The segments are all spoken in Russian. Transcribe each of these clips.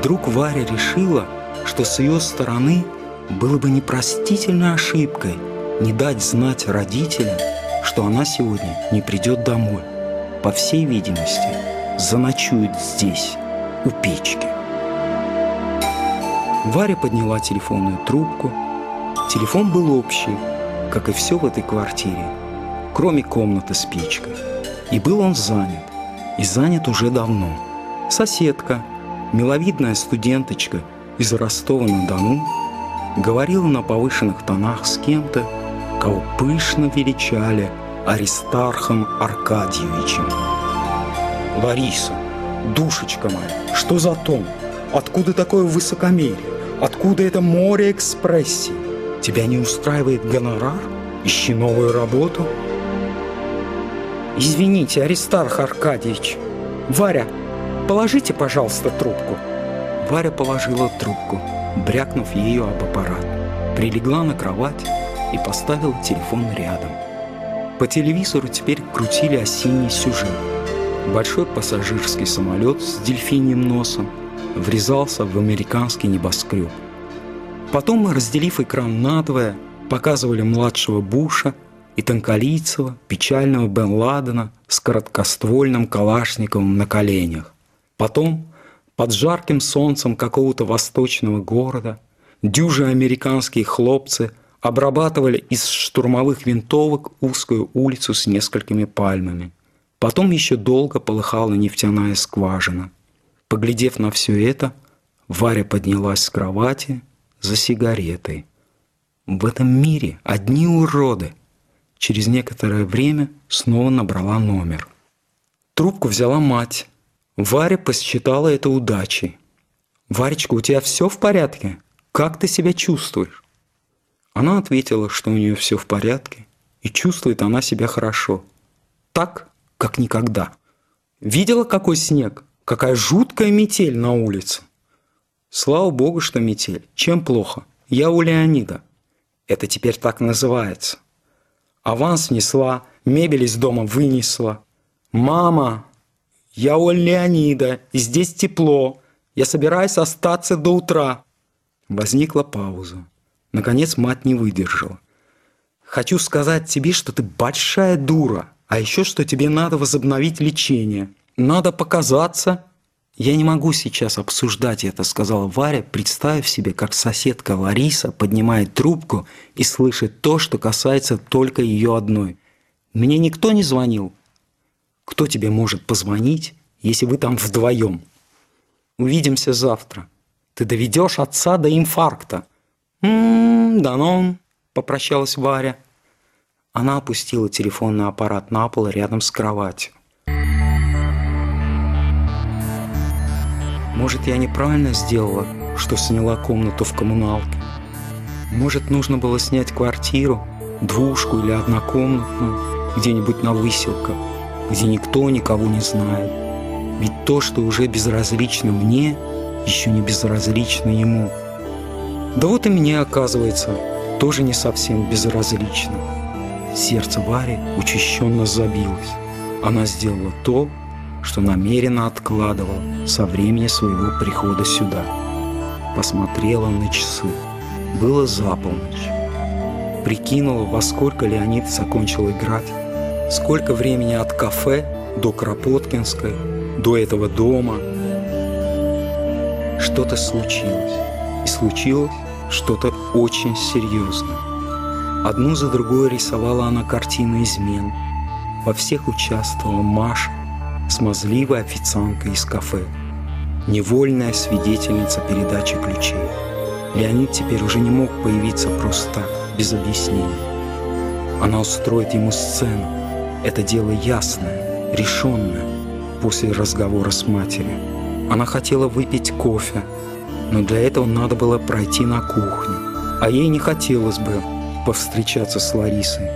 Вдруг Варя решила, что с ее стороны было бы непростительной ошибкой не дать знать родителям, что она сегодня не придет домой. По всей видимости, заночует здесь, у печки. Варя подняла телефонную трубку. Телефон был общий, как и все в этой квартире, кроме комнаты с печкой. И был он занят, и занят уже давно. Соседка, миловидная студенточка из Ростова-на-Дону, говорила на повышенных тонах с кем-то, кого пышно величали Аристархом Аркадьевичем. «Лариса, душечка моя, что за тон? Откуда такое высокомерие? Откуда это море экспрессии? Тебя не устраивает гонорар? Ищи новую работу?» «Извините, Аристарх Аркадьевич. Варя, положите, пожалуйста, трубку». Варя положила трубку, брякнув ее об аппарат, прилегла на кровать и поставила телефон рядом. По телевизору теперь крутили осенний сюжет. Большой пассажирский самолет с дельфиньим носом врезался в американский небоскреб. Потом, разделив экран надвое, показывали младшего Буша и Тонколийцева, печального Бен Ладена с короткоствольным калашниковым на коленях. Потом, под жарким солнцем какого-то восточного города, дюжи американские хлопцы обрабатывали из штурмовых винтовок узкую улицу с несколькими пальмами. Потом еще долго полыхала нефтяная скважина. Поглядев на все это, Варя поднялась с кровати за сигаретой. В этом мире одни уроды. Через некоторое время снова набрала номер. Трубку взяла мать. Варя посчитала это удачей. «Варечка, у тебя все в порядке? Как ты себя чувствуешь?» Она ответила, что у нее все в порядке, и чувствует она себя хорошо. Так, как никогда. Видела, какой снег? Какая жуткая метель на улице. Слава богу, что метель. Чем плохо? Я у Леонида. Это теперь так называется. Аванс несла, мебель из дома вынесла. Мама, я у Леонида, здесь тепло. Я собираюсь остаться до утра. Возникла пауза. Наконец мать не выдержала. «Хочу сказать тебе, что ты большая дура, а еще что тебе надо возобновить лечение. Надо показаться». «Я не могу сейчас обсуждать это», — сказала Варя, представив себе, как соседка Лариса поднимает трубку и слышит то, что касается только ее одной. «Мне никто не звонил». «Кто тебе может позвонить, если вы там вдвоем?» «Увидимся завтра. Ты доведешь отца до инфаркта». «М-м, Данон», — попрощалась Варя. Она опустила телефонный аппарат на пол рядом с кроватью. Может, я неправильно сделала, что сняла комнату в коммуналке? Может, нужно было снять квартиру, двушку или однокомнатную, где-нибудь на выселках, где никто никого не знает. Ведь то, что уже безразлично мне, еще не безразлично ему – да вот и мне, оказывается, тоже не совсем безразлично. Сердце Вари учащенно забилось. Она сделала то, что намеренно откладывала со времени своего прихода сюда. Посмотрела на часы. Было за полночь. Прикинула, во сколько Леонид закончил играть, сколько времени от кафе до Кропоткинской, до этого дома. Что-то случилось. И случилось что-то очень серьезное. Одну за другой рисовала она картины измен. Во всех участвовала Маша, смазливая официантка из кафе, невольная свидетельница передачи ключей. Леонид теперь уже не мог появиться просто так, без объяснений. Она устроит ему сцену. Это дело ясное, решенное, после разговора с матерью. Она хотела выпить кофе, но для этого надо было пройти на кухню. А ей не хотелось бы повстречаться с Ларисой.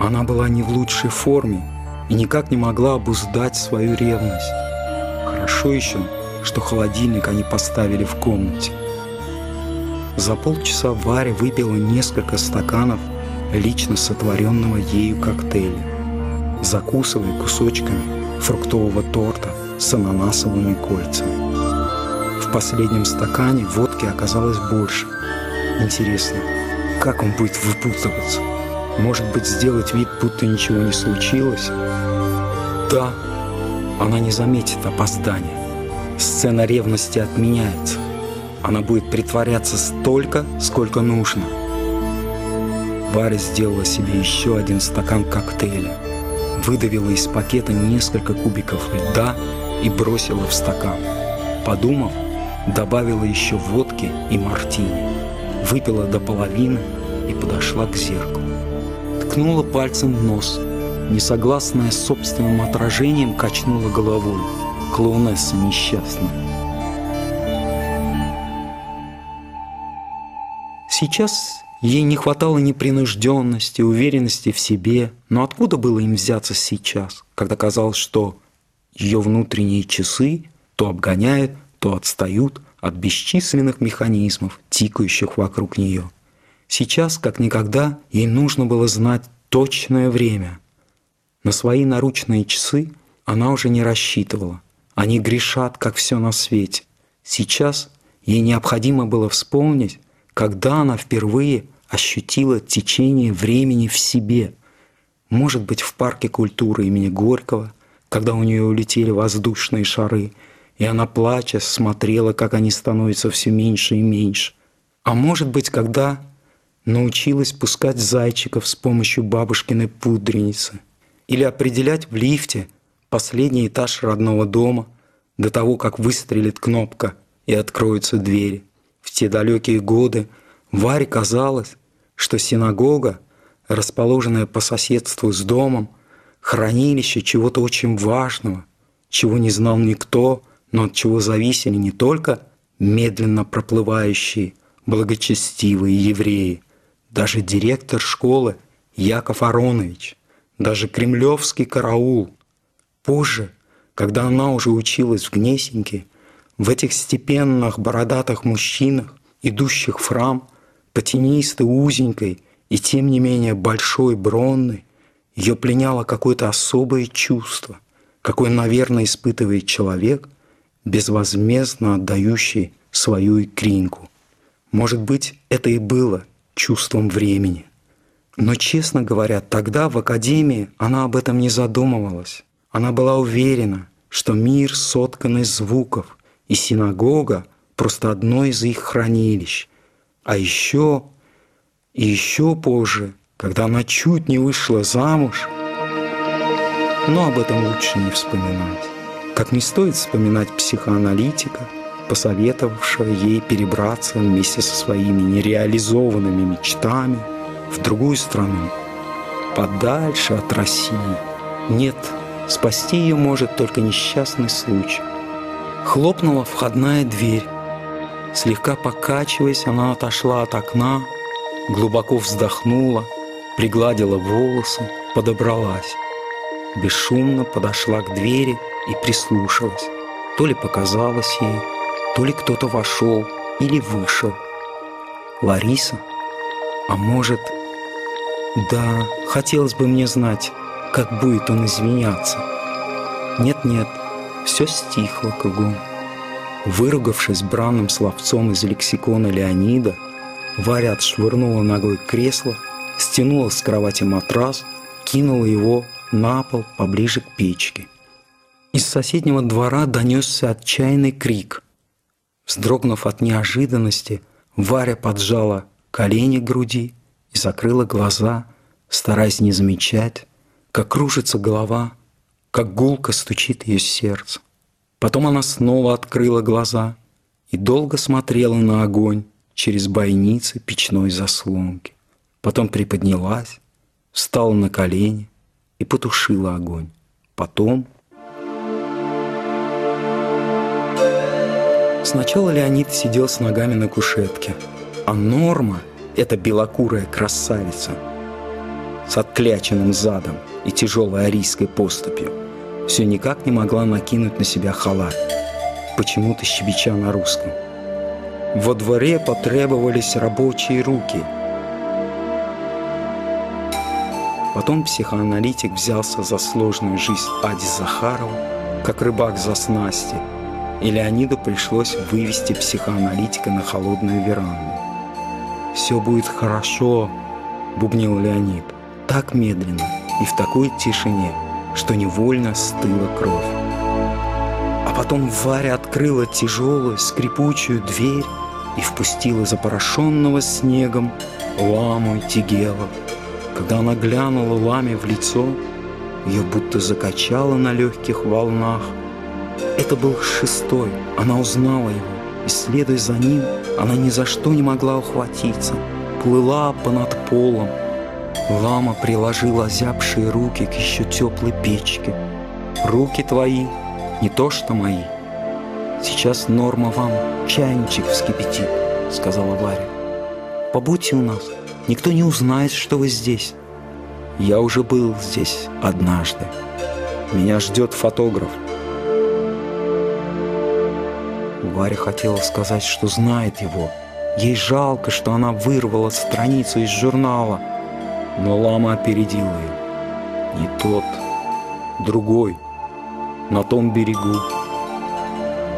Она была не в лучшей форме и никак не могла обуздать свою ревность. Хорошо еще, что холодильник они поставили в комнате. За полчаса Варя выпила несколько стаканов лично сотворенного ею коктейля, закусывая кусочками фруктового торта с ананасовыми кольцами. В последнем стакане водки оказалось больше. Интересно, как он будет выпутываться? Может быть, сделать вид, будто ничего не случилось? Да, она не заметит опоздания. Сцена ревности отменяется. Она будет притворяться столько, сколько нужно. Варя сделала себе еще один стакан коктейля, выдавила из пакета несколько кубиков льда и бросила в стакан. Подумав, добавила еще водки и мартини, выпила до половины и подошла к зеркалу. Ткнула пальцем в нос, несогласная с собственным отражением, качнула головой. Клоунесса несчастная. Сейчас ей не хватало непринужденности, уверенности в себе, но откуда было им взяться сейчас, когда казалось, что ее внутренние часы то обгоняют, то отстают от бесчисленных механизмов, тикающих вокруг нее. Сейчас, как никогда, ей нужно было знать точное время. На свои наручные часы она уже не рассчитывала. Они грешат, как все на свете. Сейчас ей необходимо было вспомнить, когда она впервые ощутила течение времени в себе. Может быть, в парке культуры имени Горького, когда у нее улетели воздушные шары, и она, плача, смотрела, как они становятся все меньше и меньше. А может быть, когда научилась пускать зайчиков с помощью бабушкиной пудреницы или определять в лифте последний этаж родного дома до того, как выстрелит кнопка и откроются двери. В те далекие годы Варе казалось, что синагога, расположенная по соседству с домом, хранилище чего-то очень важного, чего не знал никто, но от чего зависели не только медленно проплывающие благочестивые евреи, даже директор школы Яков Аронович, даже кремлевский караул. Позже, когда она уже училась в Гнесинке, в этих степенных бородатых мужчинах, идущих в храм, по тенистой, узенькой и тем не менее большой бронной, ее пленяло какое-то особое чувство, какое, наверное, испытывает человек, безвозмездно отдающий свою икринку. Может быть, это и было чувством времени. Но, честно говоря, тогда в академии она об этом не задумывалась. Она была уверена, что мир соткан из звуков, и синагога просто одно из их хранилищ. А еще и еще позже, когда она чуть не вышла замуж, но об этом лучше не вспоминать. Как не стоит вспоминать психоаналитика, посоветовавшего ей перебраться вместе со своими нереализованными мечтами в другую страну, подальше от России. Нет, спасти ее может только несчастный случай. Хлопнула входная дверь. Слегка покачиваясь, она отошла от окна, глубоко вздохнула, пригладила волосы, подобралась. Бесшумно подошла к двери и прислушалась. То ли показалось ей, то ли кто-то вошел или вышел. Лариса? А может... Да, хотелось бы мне знать, как будет он извиняться. Нет-нет, все стихло кругом. Выругавшись бранным словцом из лексикона Леонида, Варя отшвырнула ногой кресло, стянула с кровати матрас, кинула его на пол поближе к печке. Из соседнего двора донесся отчаянный крик. Вздрогнув от неожиданности, Варя поджала колени к груди и закрыла глаза, стараясь не замечать, как кружится голова, как гулко стучит ее сердце. Потом она снова открыла глаза и долго смотрела на огонь через бойницы печной заслонки. Потом приподнялась, встала на колени и потушила огонь. Потом... Сначала Леонид сидел с ногами на кушетке, а Норма, эта белокурая красавица, с откляченным задом и тяжелой арийской поступью, все никак не могла накинуть на себя халат, почему-то щебеча на русском. Во дворе потребовались рабочие руки. Потом психоаналитик взялся за сложную жизнь Ади Захарова, как рыбак за снасти, и Леониду пришлось вывести психоаналитика на холодную веранду. «Все будет хорошо», — бубнил Леонид, так медленно и в такой тишине, что невольно стыла кровь. А потом Варя открыла тяжелую скрипучую дверь и впустила запорошенного снегом ламу и тигела. Когда она глянула ламе в лицо, ее будто закачало на легких волнах. Это был шестой, она узнала его, и, следуя за ним, она ни за что не могла ухватиться, плыла понад полом. Лама приложила озябшие руки к еще теплой печке. «Руки твои, не то что мои. Сейчас Норма вам чайничек вскипятит», — сказала Варя. «Побудьте у нас, никто не узнает, что вы здесь». Я уже был здесь однажды. Меня ждет фотограф. Варя хотела сказать, что знает его. Ей жалко, что она вырвала страницу из журнала. Но лама опередила ее. Не тот, другой, на том берегу.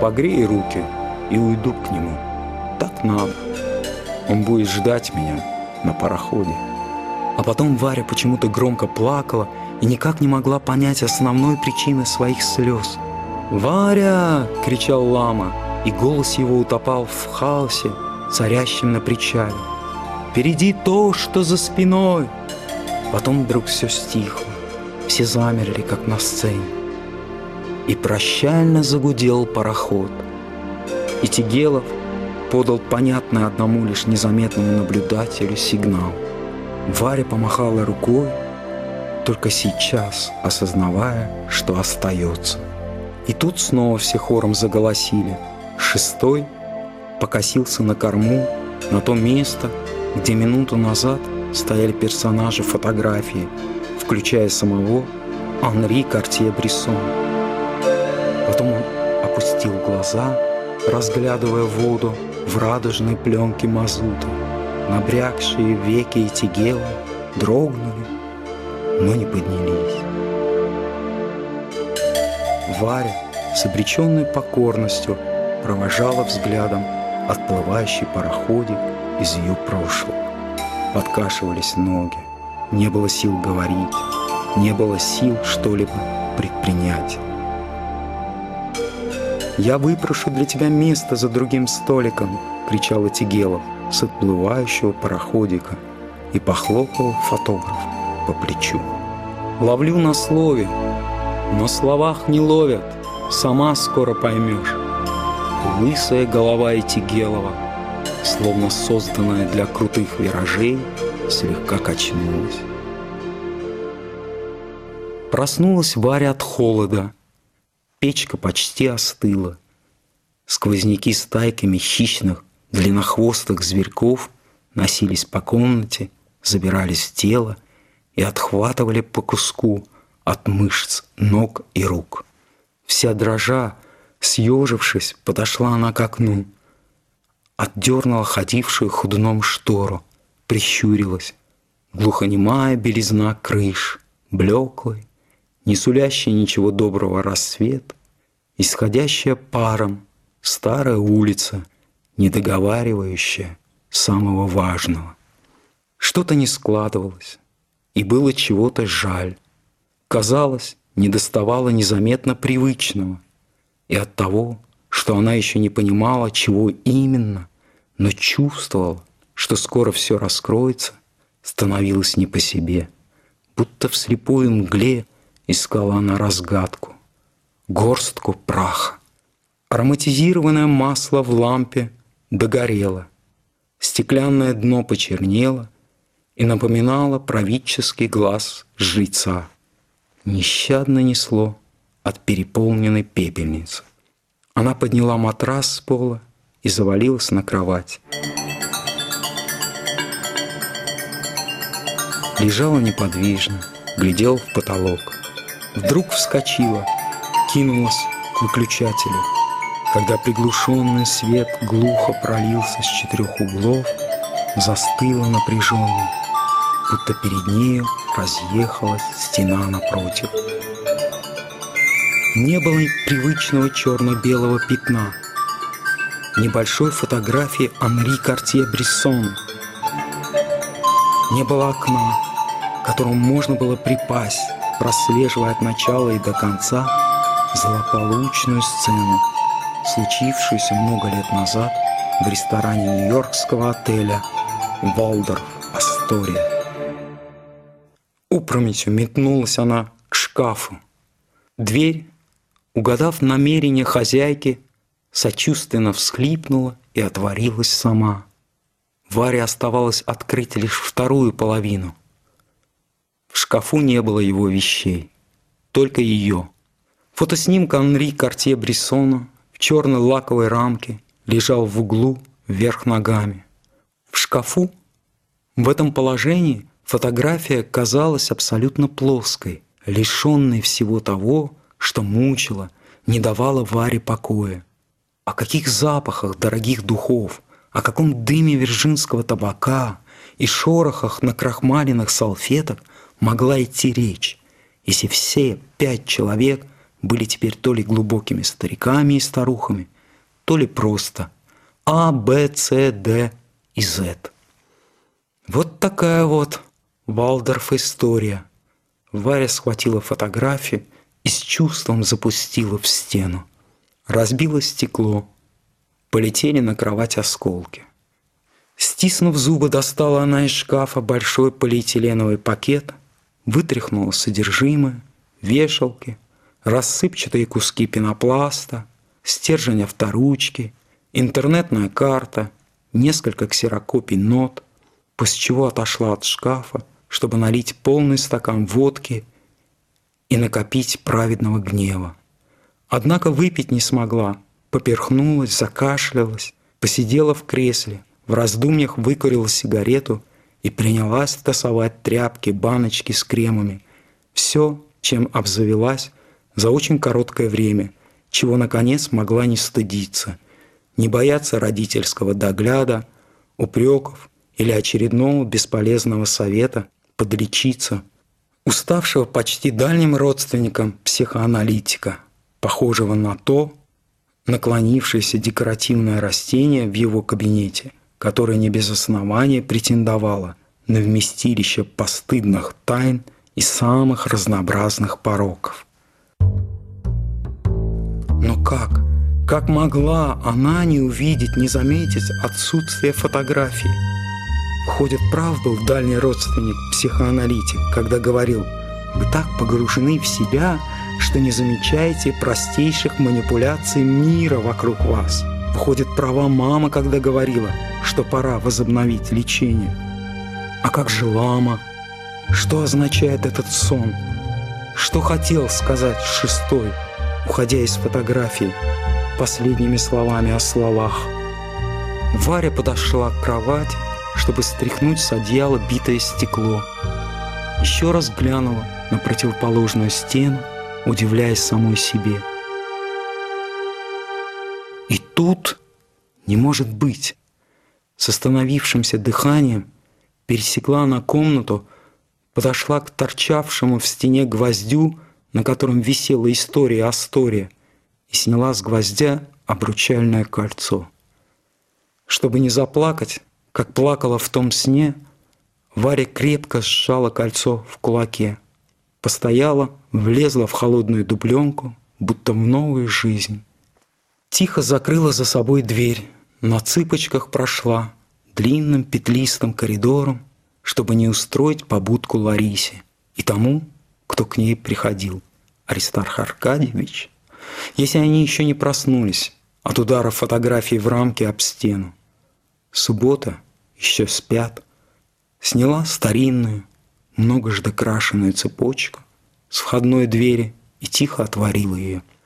Погрей руки и уйду к нему. Так надо. Он будет ждать меня на пароходе. А потом Варя почему-то громко плакала и никак не могла понять основной причины своих слез. «Варя!» — кричал лама, и голос его утопал в хаосе, царящем на причале. «Впереди то, что за спиной!» Потом вдруг все стихло, все замерли, как на сцене. И прощально загудел пароход. И Тигелов подал понятный одному лишь незаметному наблюдателю сигнал — Варя помахала рукой, только сейчас осознавая, что остается. И тут снова все хором заголосили. Шестой покосился на корму, на то место, где минуту назад стояли персонажи фотографии, включая самого Анри Картье-Брессон. Потом он опустил глаза, разглядывая воду в радужной пленке мазута. Набрякшие веки и тигела дрогнули, но не поднялись. Варя с обреченной покорностью провожала взглядом отплывающий пароходик из ее прошлого. Подкашивались ноги, не было сил говорить, не было сил что-либо предпринять. «Я выпрошу для тебя место за другим столиком!» — кричала Тигелов с отплывающего пароходика и похлопал фотограф по плечу. Ловлю на слове, но словах не ловят, сама скоро поймешь. Лысая голова Этигелова, словно созданная для крутых виражей, слегка качнулась. Проснулась Варя от холода. Печка почти остыла. Сквозняки стайками хищных длиннохвостых зверьков носились по комнате, забирались в тело и отхватывали по куску от мышц ног и рук. Вся дрожа, съежившись, подошла она к окну, отдернула ходившую ходуном штору, прищурилась. Глухонемая белизна крыш, блеклый, не сулящий ничего доброго рассвет, исходящая паром старая улица — недоговаривающее самого важного. Что-то не складывалось, и было чего-то жаль. Казалось, не доставало незаметно привычного, и от того, что она еще не понимала, чего именно, но чувствовала, что скоро все раскроется, становилось не по себе. Будто в слепой мгле искала она разгадку, горстку праха. Ароматизированное масло в лампе – догорело. Стеклянное дно почернело и напоминало правительский глаз жреца. Нещадно несло от переполненной пепельницы. Она подняла матрас с пола и завалилась на кровать. Лежала неподвижно, глядела в потолок. Вдруг вскочила, кинулась к выключателю – когда приглушенный свет глухо пролился с четырех углов, застыла напряженно, будто перед нею разъехалась стена напротив. Не было привычного черно-белого пятна, небольшой фотографии Анри Картье-Брессона. Не было окна, к которому можно было припасть, прослеживая от начала и до конца злополучную сцену, случившуюся много лет назад в ресторане нью-йоркского отеля «Валдорф Астория». Упрометью метнулась она к шкафу. Дверь, угадав намерение хозяйки, сочувственно всхлипнула и отворилась сама. Варе оставалось открыть лишь вторую половину. В шкафу не было его вещей, только ее. Фотоснимка Анри Картье-Брессона в черной лаковой рамке лежал в углу вверх ногами. В шкафу в этом положении фотография казалась абсолютно плоской, лишенной всего того, что мучило, не давало Варе покоя. О каких запахах дорогих духов, о каком дыме вирджинского табака и шорохах на крахмаленных салфеток могла идти речь, если все пять человек были теперь то ли глубокими стариками и старухами, то ли просто А, Б, С, Д и З. Вот такая вот Валдорф история. Варя схватила фотографию и с чувством запустила в стену. Разбилось стекло. Полетели на кровать осколки. Стиснув зубы, достала она из шкафа большой полиэтиленовый пакет, вытряхнула содержимое, вешалки, рассыпчатые куски пенопласта, стержень авторучки, интернетная карта, несколько ксерокопий нот, после чего отошла от шкафа, чтобы налить полный стакан водки и накопить праведного гнева. Однако выпить не смогла, поперхнулась, закашлялась, посидела в кресле, в раздумьях выкурила сигарету и принялась тасовать тряпки, баночки с кремами. Все, чем обзавелась за очень короткое время, чего, наконец, могла не стыдиться, не бояться родительского догляда, упреков или очередного бесполезного совета подлечиться, уставшего почти дальним родственником психоаналитика – похожего на то, наклонившееся декоративное растение в его кабинете, которое не без основания претендовало на вместилище постыдных тайн и самых разнообразных пороков. Но как? Как могла она не увидеть, не заметить отсутствие фотографии? Ходит прав был дальний родственник, психоаналитик, когда говорил, «Вы так погружены в себя, что не замечаете простейших манипуляций мира вокруг вас. Входит права мама, когда говорила, что пора возобновить лечение. А как же лама? Что означает этот сон? Что хотел сказать шестой, уходя из фотографии, последними словами о словах? Варя подошла к кровати, чтобы стряхнуть с одеяла битое стекло. Еще раз глянула на противоположную стену, удивляясь самой себе. И тут не может быть. С остановившимся дыханием пересекла на комнату, подошла к торчавшему в стене гвоздю, на котором висела история Астория, и сняла с гвоздя обручальное кольцо. Чтобы не заплакать, как плакала в том сне, Варя крепко сжала кольцо в кулаке – Постояла, влезла в холодную дубленку, будто в новую жизнь. Тихо закрыла за собой дверь, на цыпочках прошла длинным петлистым коридором, чтобы не устроить побудку Ларисе и тому, кто к ней приходил, Аристарх Аркадьевич, если они еще не проснулись от удара фотографии в рамке об стену. Суббота, еще спят, сняла старинную, многожды крашеную цепочку с входной двери и тихо отворила ее.